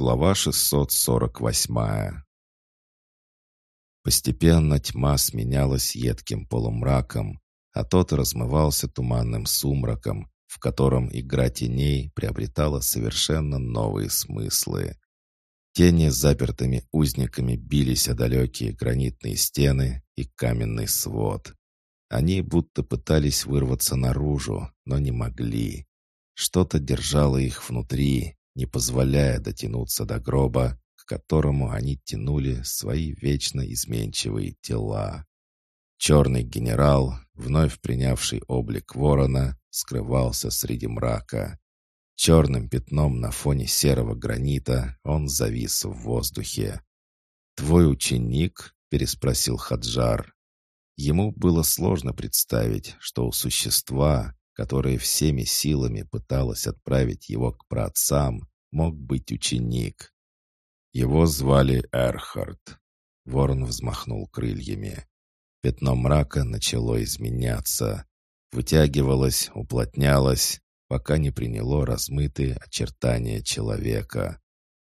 Глава 648 Постепенно тьма сменялась едким полумраком, а тот размывался туманным сумраком, в котором игра теней приобретала совершенно новые смыслы. Тени запертыми узниками бились о далекие гранитные стены и каменный свод. Они будто пытались вырваться наружу, но не могли. Что-то держало их внутри, не позволяя дотянуться до гроба, к которому они тянули свои вечно изменчивые тела. Черный генерал, вновь принявший облик ворона, скрывался среди мрака. Черным пятном на фоне серого гранита он завис в воздухе. «Твой ученик?» — переспросил Хаджар. Ему было сложно представить, что у существа, которое всеми силами пыталось отправить его к праотцам, мог быть ученик. Его звали Эрхард. Ворон взмахнул крыльями. Пятно мрака начало изменяться. Вытягивалось, уплотнялось, пока не приняло размытые очертания человека.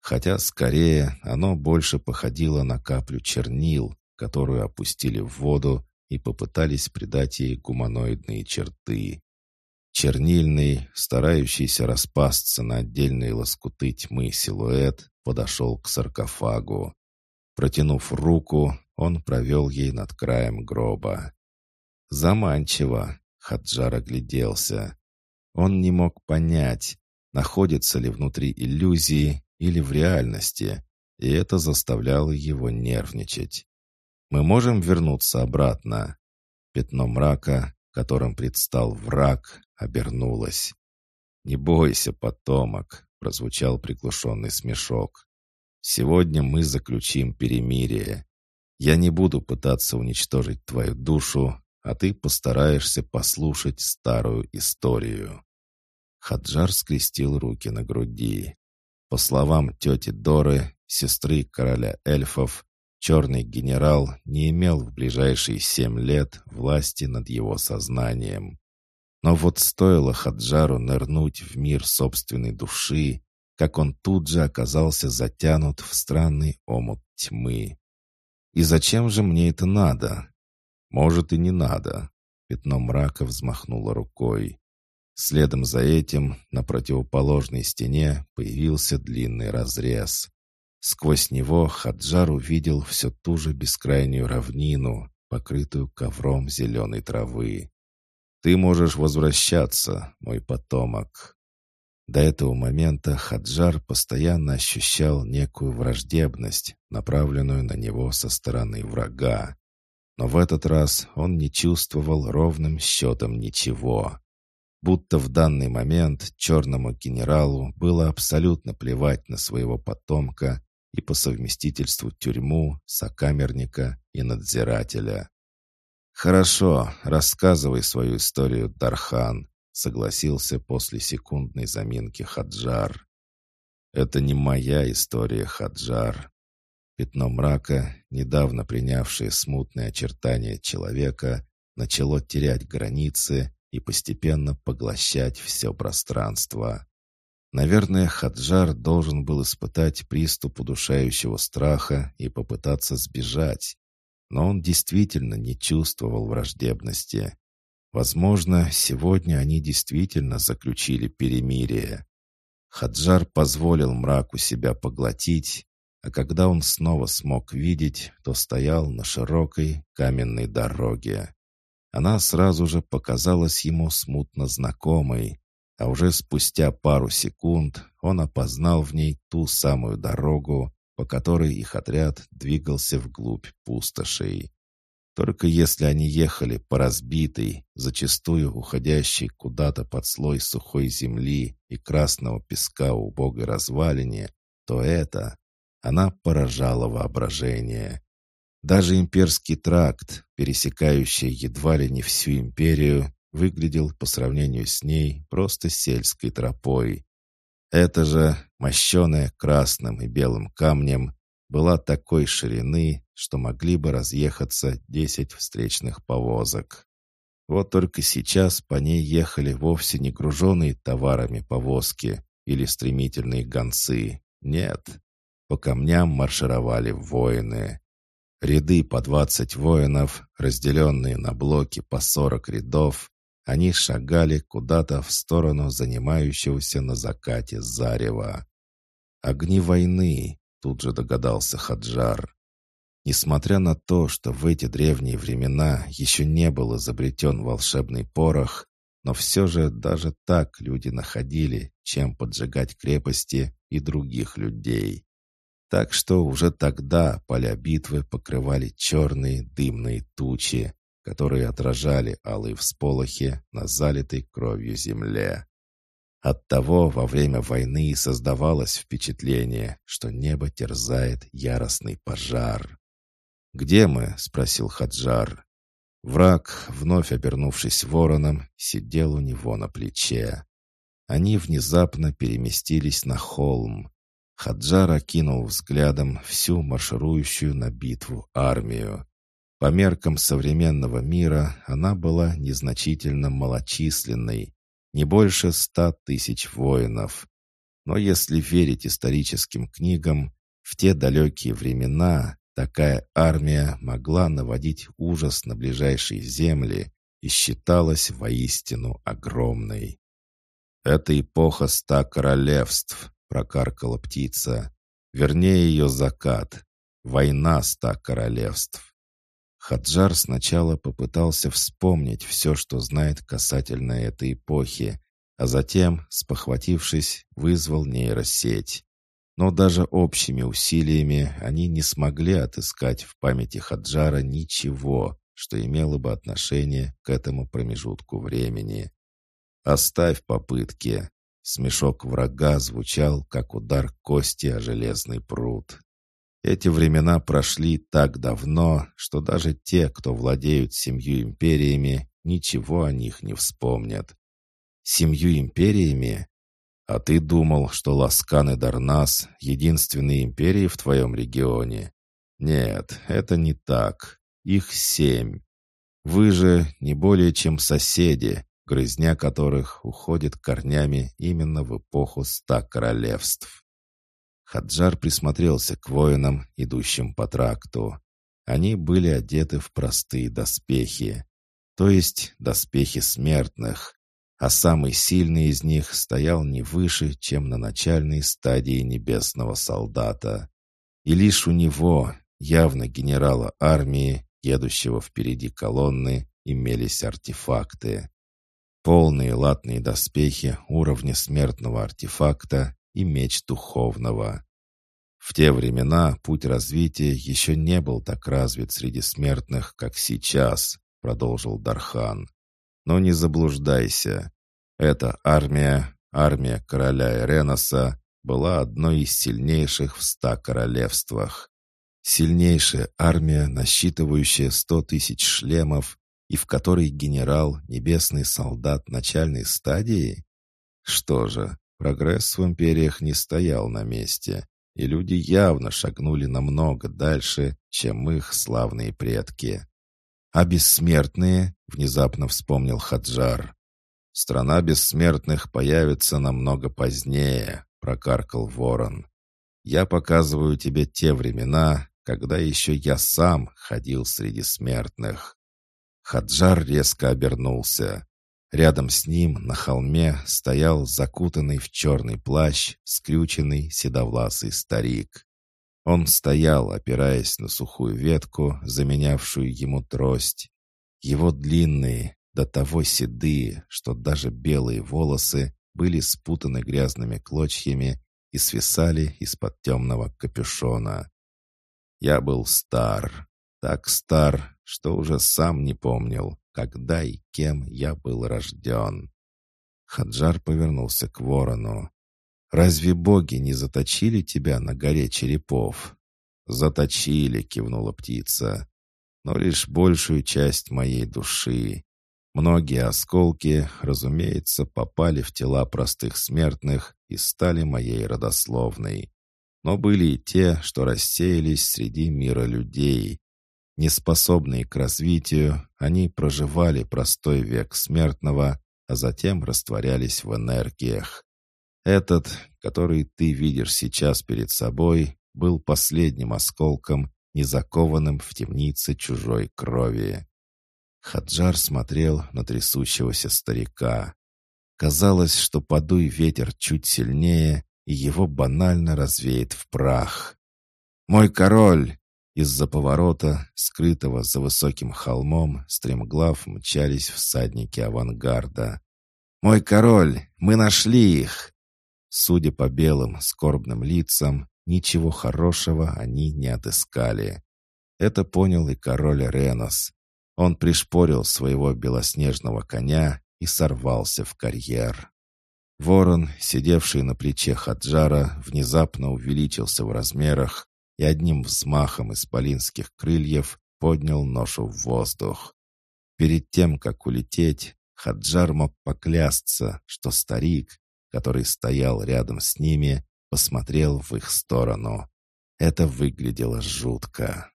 Хотя, скорее, оно больше походило на каплю чернил, которую опустили в воду и попытались придать ей гуманоидные черты. Чернильный, старающийся распасться на отдельные лоскуты тьмы силуэт, подошел к саркофагу. Протянув руку, он провел ей над краем гроба. Заманчиво, Хаджар огляделся. Он не мог понять, находится ли внутри иллюзии или в реальности, и это заставляло его нервничать. «Мы можем вернуться обратно?» Пятно мрака, которым предстал враг, обернулась. «Не бойся, потомок», — прозвучал приглушенный смешок. «Сегодня мы заключим перемирие. Я не буду пытаться уничтожить твою душу, а ты постараешься послушать старую историю». Хаджар скрестил руки на груди. По словам тети Доры, сестры короля эльфов, черный генерал не имел в ближайшие семь лет власти над его сознанием. Но вот стоило Хаджару нырнуть в мир собственной души, как он тут же оказался затянут в странный омут тьмы. «И зачем же мне это надо?» «Может, и не надо». Пятно мрака взмахнуло рукой. Следом за этим на противоположной стене появился длинный разрез. Сквозь него Хаджар увидел все ту же бескрайнюю равнину, покрытую ковром зеленой травы. Ты можешь возвращаться, мой потомок». До этого момента Хаджар постоянно ощущал некую враждебность, направленную на него со стороны врага. Но в этот раз он не чувствовал ровным счетом ничего. Будто в данный момент черному генералу было абсолютно плевать на своего потомка и по совместительству тюрьму, сокамерника и надзирателя. «Хорошо, рассказывай свою историю, Дархан», — согласился после секундной заминки Хаджар. «Это не моя история, Хаджар». Пятно мрака, недавно принявшее смутные очертания человека, начало терять границы и постепенно поглощать все пространство. Наверное, Хаджар должен был испытать приступ удушающего страха и попытаться сбежать, но он действительно не чувствовал враждебности. Возможно, сегодня они действительно заключили перемирие. Хаджар позволил мраку себя поглотить, а когда он снова смог видеть, то стоял на широкой каменной дороге. Она сразу же показалась ему смутно знакомой, а уже спустя пару секунд он опознал в ней ту самую дорогу, по которой их отряд двигался вглубь пустошей. Только если они ехали по разбитой, зачастую уходящей куда-то под слой сухой земли и красного песка убогой развалине, то это, она поражала воображение. Даже имперский тракт, пересекающий едва ли не всю империю, выглядел по сравнению с ней просто сельской тропой. Это же, мощеная красным и белым камнем, была такой ширины, что могли бы разъехаться десять встречных повозок. Вот только сейчас по ней ехали вовсе не груженные товарами повозки или стремительные гонцы. Нет. По камням маршировали воины. Ряды по двадцать воинов, разделенные на блоки по сорок рядов, они шагали куда-то в сторону занимающегося на закате зарева. «Огни войны», — тут же догадался Хаджар. Несмотря на то, что в эти древние времена еще не был изобретен волшебный порох, но все же даже так люди находили, чем поджигать крепости и других людей. Так что уже тогда поля битвы покрывали черные дымные тучи, которые отражали алые всполохи на залитой кровью земле. Оттого во время войны создавалось впечатление, что небо терзает яростный пожар. «Где мы?» — спросил Хаджар. Враг, вновь обернувшись вороном, сидел у него на плече. Они внезапно переместились на холм. Хаджар окинул взглядом всю марширующую на битву армию. По меркам современного мира она была незначительно малочисленной, не больше ста тысяч воинов. Но если верить историческим книгам, в те далекие времена такая армия могла наводить ужас на ближайшие земли и считалась воистину огромной. «Это эпоха ста королевств», — прокаркала птица. «Вернее, ее закат. Война ста королевств». Хаджар сначала попытался вспомнить все, что знает касательно этой эпохи, а затем, спохватившись, вызвал нейросеть. Но даже общими усилиями они не смогли отыскать в памяти Хаджара ничего, что имело бы отношение к этому промежутку времени. «Оставь попытки!» Смешок врага звучал, как удар кости о железный пруд. Эти времена прошли так давно, что даже те, кто владеют семью империями, ничего о них не вспомнят. Семью империями? А ты думал, что Ласкан и Дарнас — единственные империи в твоем регионе? Нет, это не так. Их семь. Вы же не более чем соседи, грызня которых уходит корнями именно в эпоху ста королевств. Хаджар присмотрелся к воинам, идущим по тракту. Они были одеты в простые доспехи, то есть доспехи смертных, а самый сильный из них стоял не выше, чем на начальной стадии небесного солдата. И лишь у него, явно генерала армии, едущего впереди колонны, имелись артефакты. Полные латные доспехи уровня смертного артефакта и меч духовного. В те времена путь развития еще не был так развит среди смертных, как сейчас, продолжил Дархан. Но не заблуждайся. Эта армия, армия короля Эреноса, была одной из сильнейших в ста королевствах. Сильнейшая армия, насчитывающая сто тысяч шлемов, и в которой генерал — небесный солдат начальной стадии? Что же, Прогресс в империях не стоял на месте, и люди явно шагнули намного дальше, чем их славные предки. «А бессмертные?» — внезапно вспомнил Хаджар. «Страна бессмертных появится намного позднее», — прокаркал ворон. «Я показываю тебе те времена, когда еще я сам ходил среди смертных». Хаджар резко обернулся. Рядом с ним на холме стоял закутанный в черный плащ, скрюченный седовласый старик. Он стоял, опираясь на сухую ветку, заменявшую ему трость. Его длинные, до того седые, что даже белые волосы были спутаны грязными клочьями и свисали из-под темного капюшона. Я был стар, так стар, что уже сам не помнил, когда и кем я был рожден. Хаджар повернулся к ворону. «Разве боги не заточили тебя на горе черепов?» «Заточили», — кивнула птица. «Но лишь большую часть моей души. Многие осколки, разумеется, попали в тела простых смертных и стали моей родословной. Но были и те, что рассеялись среди мира людей, Неспособные к развитию, они проживали простой век смертного, а затем растворялись в энергиях. Этот, который ты видишь сейчас перед собой, был последним осколком, не закованным в темнице чужой крови. Хаджар смотрел на трясущегося старика. Казалось, что подуй ветер чуть сильнее, и его банально развеет в прах. «Мой король!» Из-за поворота, скрытого за высоким холмом, стремглав мчались всадники авангарда. «Мой король! Мы нашли их!» Судя по белым, скорбным лицам, ничего хорошего они не отыскали. Это понял и король Ренос. Он пришпорил своего белоснежного коня и сорвался в карьер. Ворон, сидевший на плече Хаджара, внезапно увеличился в размерах и одним взмахом исполинских крыльев поднял ношу в воздух. Перед тем, как улететь, Хаджар мог поклясться, что старик, который стоял рядом с ними, посмотрел в их сторону. Это выглядело жутко.